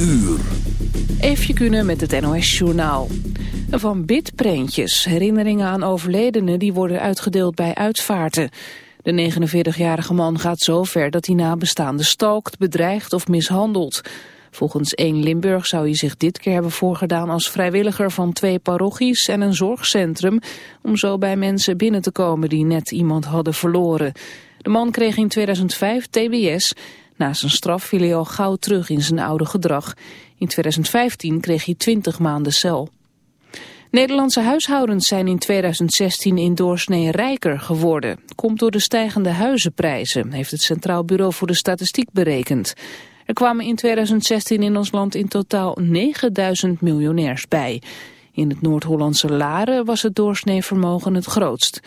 uur. Kunnen met het NOS Journaal. Van bitprentjes, herinneringen aan overledenen die worden uitgedeeld bij uitvaarten. De 49-jarige man gaat zo ver dat hij nabestaanden stalkt, bedreigt of mishandelt. Volgens 1 Limburg zou hij zich dit keer hebben voorgedaan als vrijwilliger van twee parochies en een zorgcentrum, om zo bij mensen binnen te komen die net iemand hadden verloren. De man kreeg in 2005 TBS. Na zijn straf viel hij al gauw terug in zijn oude gedrag. In 2015 kreeg hij 20 maanden cel. Nederlandse huishoudens zijn in 2016 in doorsnee rijker geworden. Komt door de stijgende huizenprijzen, heeft het Centraal Bureau voor de Statistiek berekend. Er kwamen in 2016 in ons land in totaal 9000 miljonairs bij. In het Noord-Hollandse Laren was het doorsneevermogen het grootst.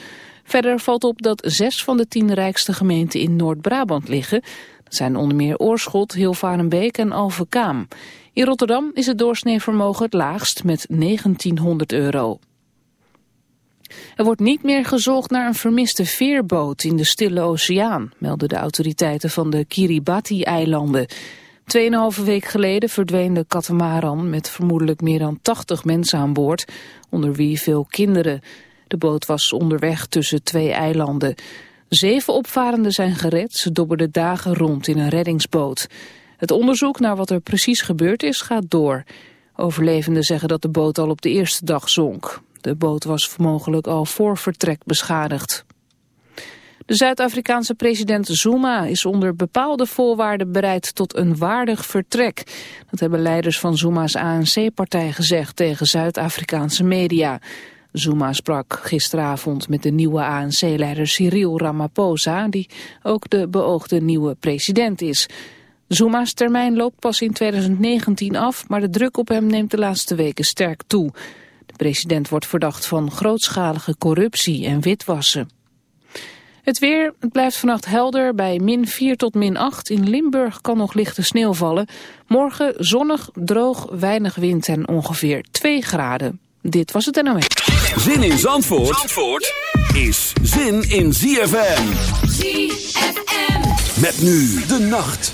Verder valt op dat zes van de tien rijkste gemeenten in Noord-Brabant liggen. Zijn onder meer Oorschot, Hilvarenbeek en Alphen-Kaam. In Rotterdam is het doorsneevermogen het laagst met 1900 euro. Er wordt niet meer gezocht naar een vermiste veerboot in de Stille Oceaan, melden de autoriteiten van de Kiribati-eilanden. Tweeënhalve week geleden verdween de katamaran met vermoedelijk meer dan 80 mensen aan boord, onder wie veel kinderen. De boot was onderweg tussen twee eilanden. Zeven opvarenden zijn gered, ze dobberden dagen rond in een reddingsboot. Het onderzoek naar wat er precies gebeurd is gaat door. Overlevenden zeggen dat de boot al op de eerste dag zonk. De boot was mogelijk al voor vertrek beschadigd. De Zuid-Afrikaanse president Zuma is onder bepaalde voorwaarden bereid tot een waardig vertrek. Dat hebben leiders van Zuma's ANC-partij gezegd tegen Zuid-Afrikaanse media. Zuma sprak gisteravond met de nieuwe ANC-leider Cyril Ramaphosa, die ook de beoogde nieuwe president is. Zuma's termijn loopt pas in 2019 af, maar de druk op hem neemt de laatste weken sterk toe. De president wordt verdacht van grootschalige corruptie en witwassen. Het weer, het blijft vannacht helder bij min 4 tot min 8. In Limburg kan nog lichte sneeuw vallen. Morgen zonnig, droog, weinig wind en ongeveer 2 graden. Dit was het NOS. Zin in Zandvoort, Zandvoort is zin in ZFM. ZFM. Met nu de nacht.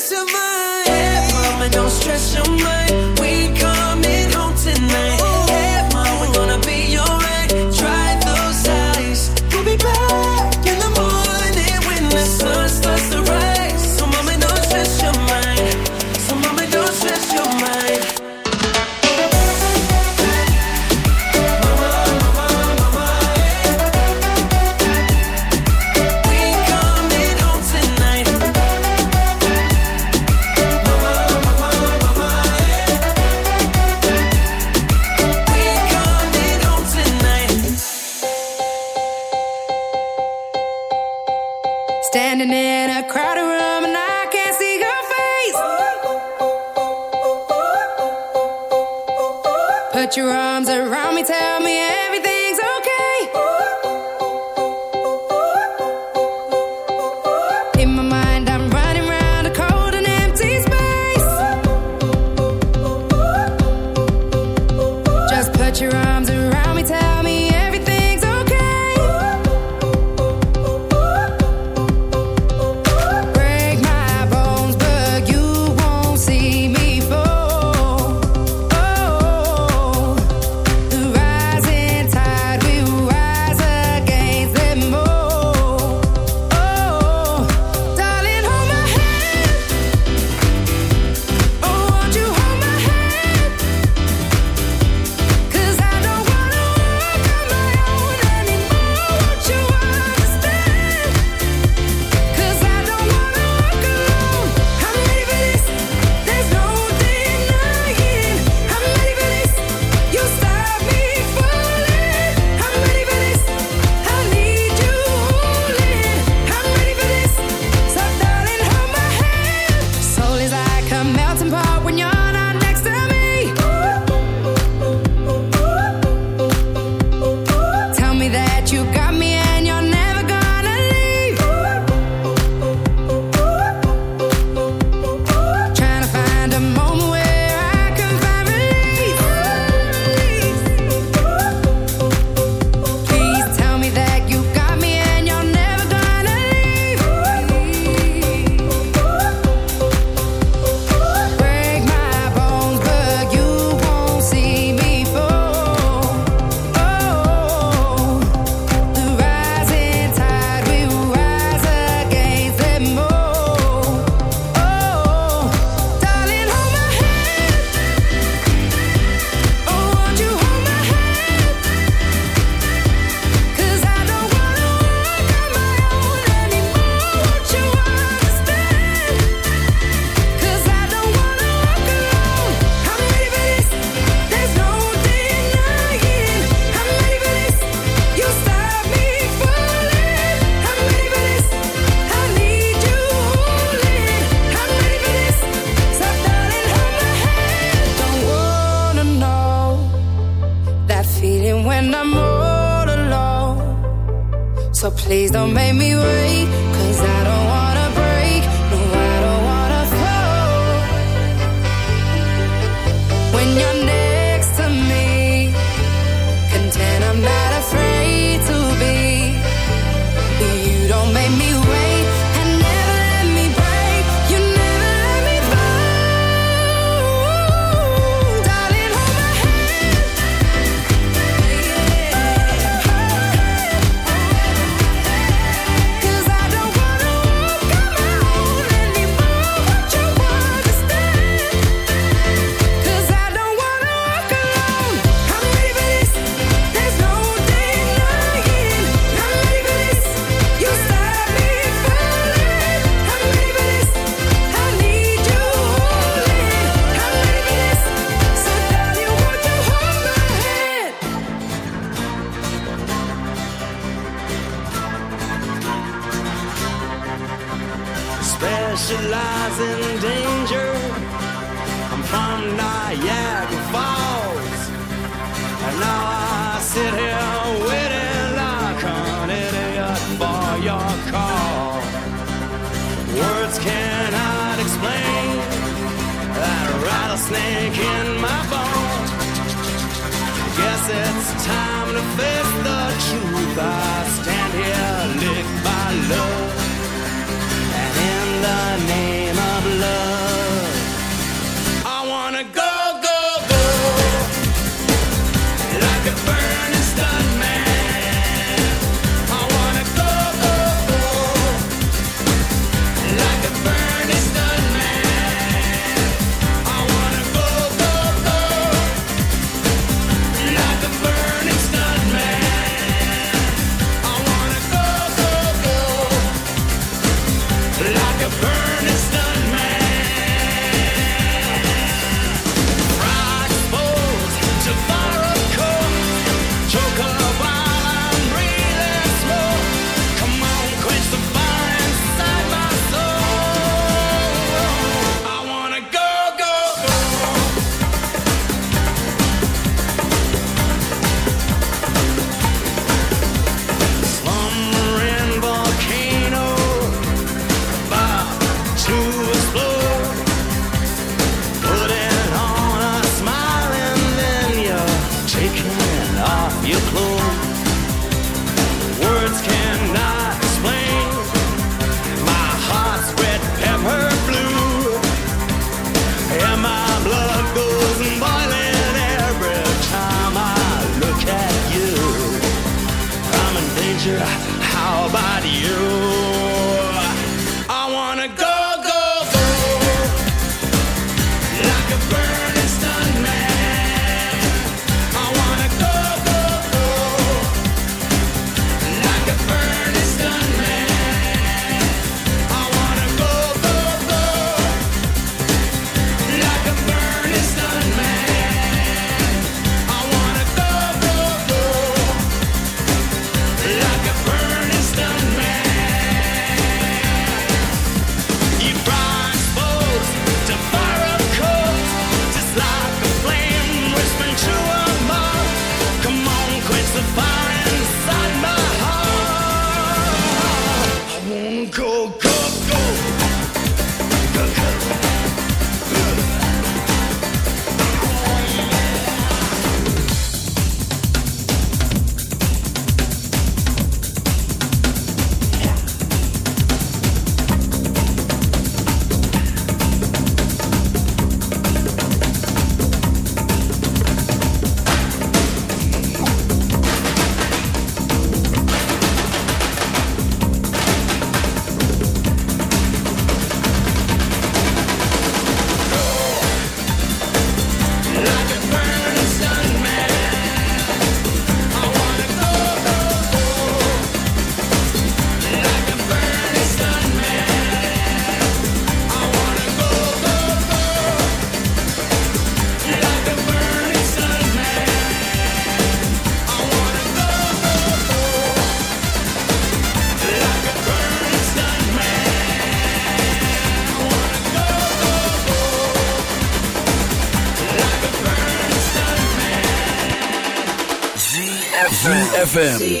ZFM.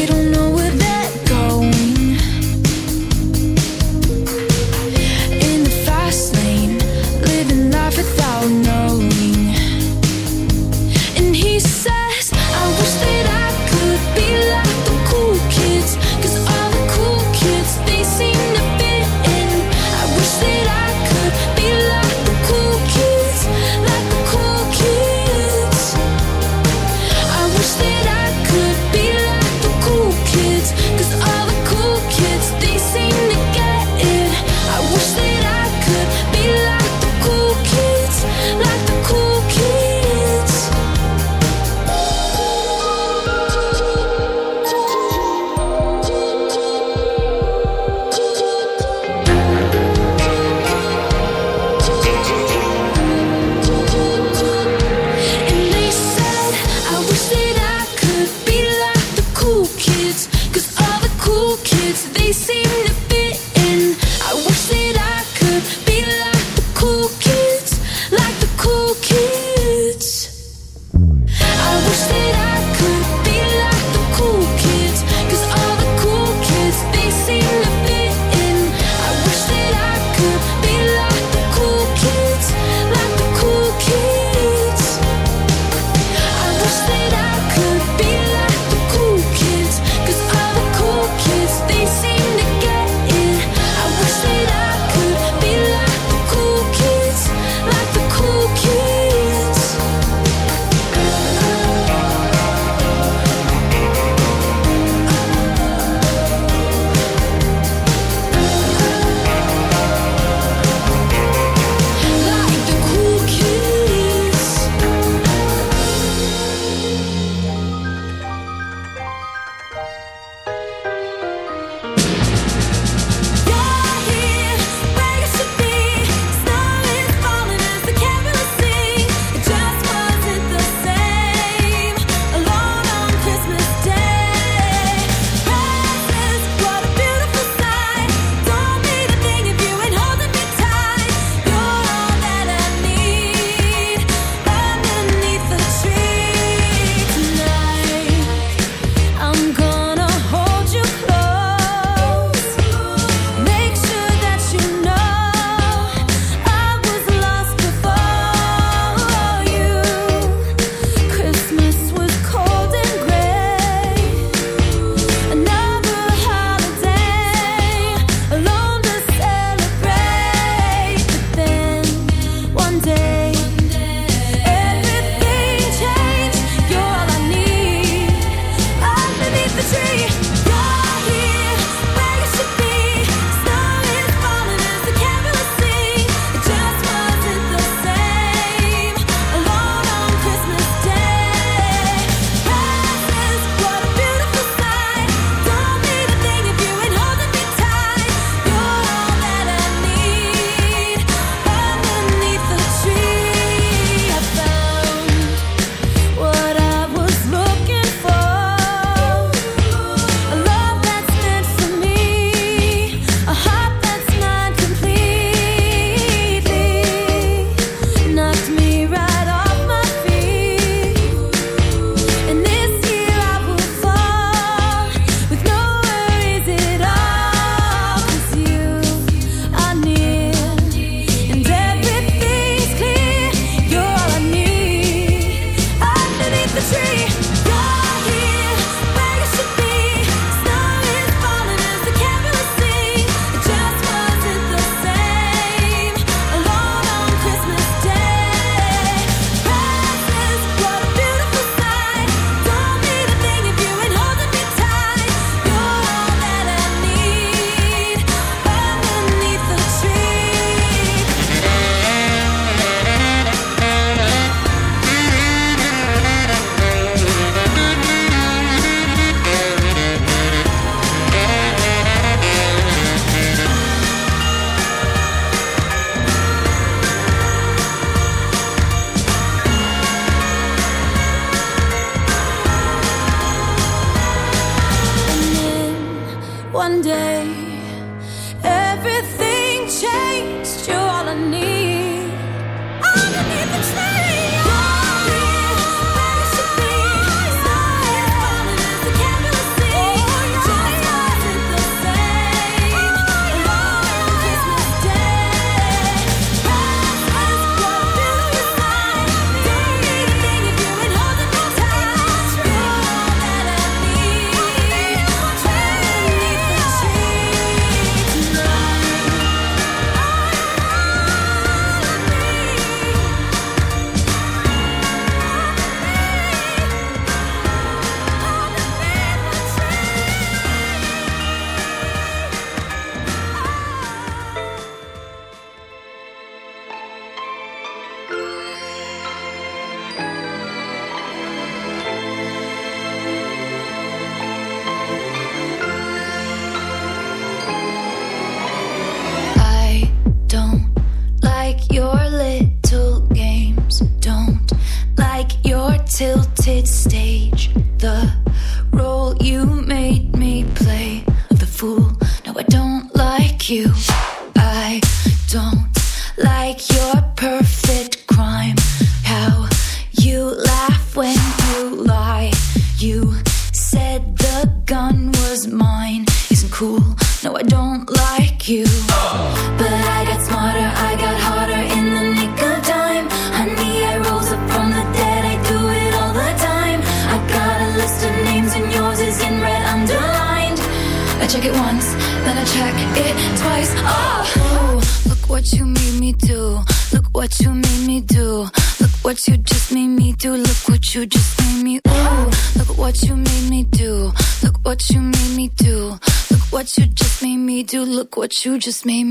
you just made me.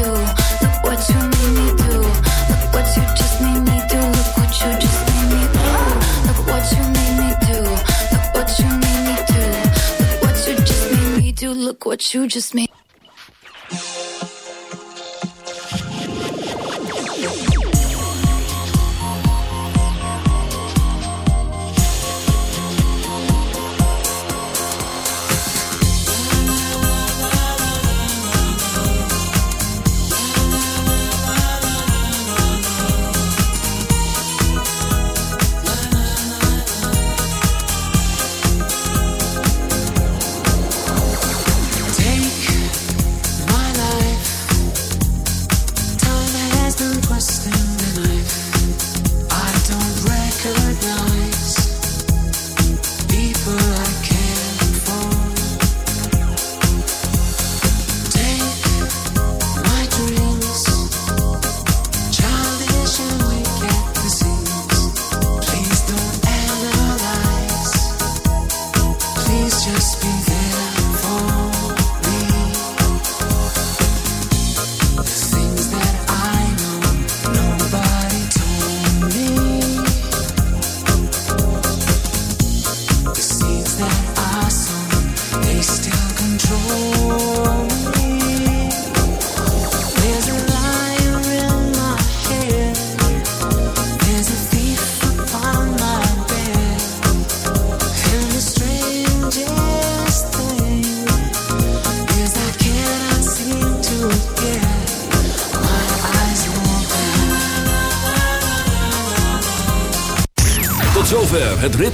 you just made.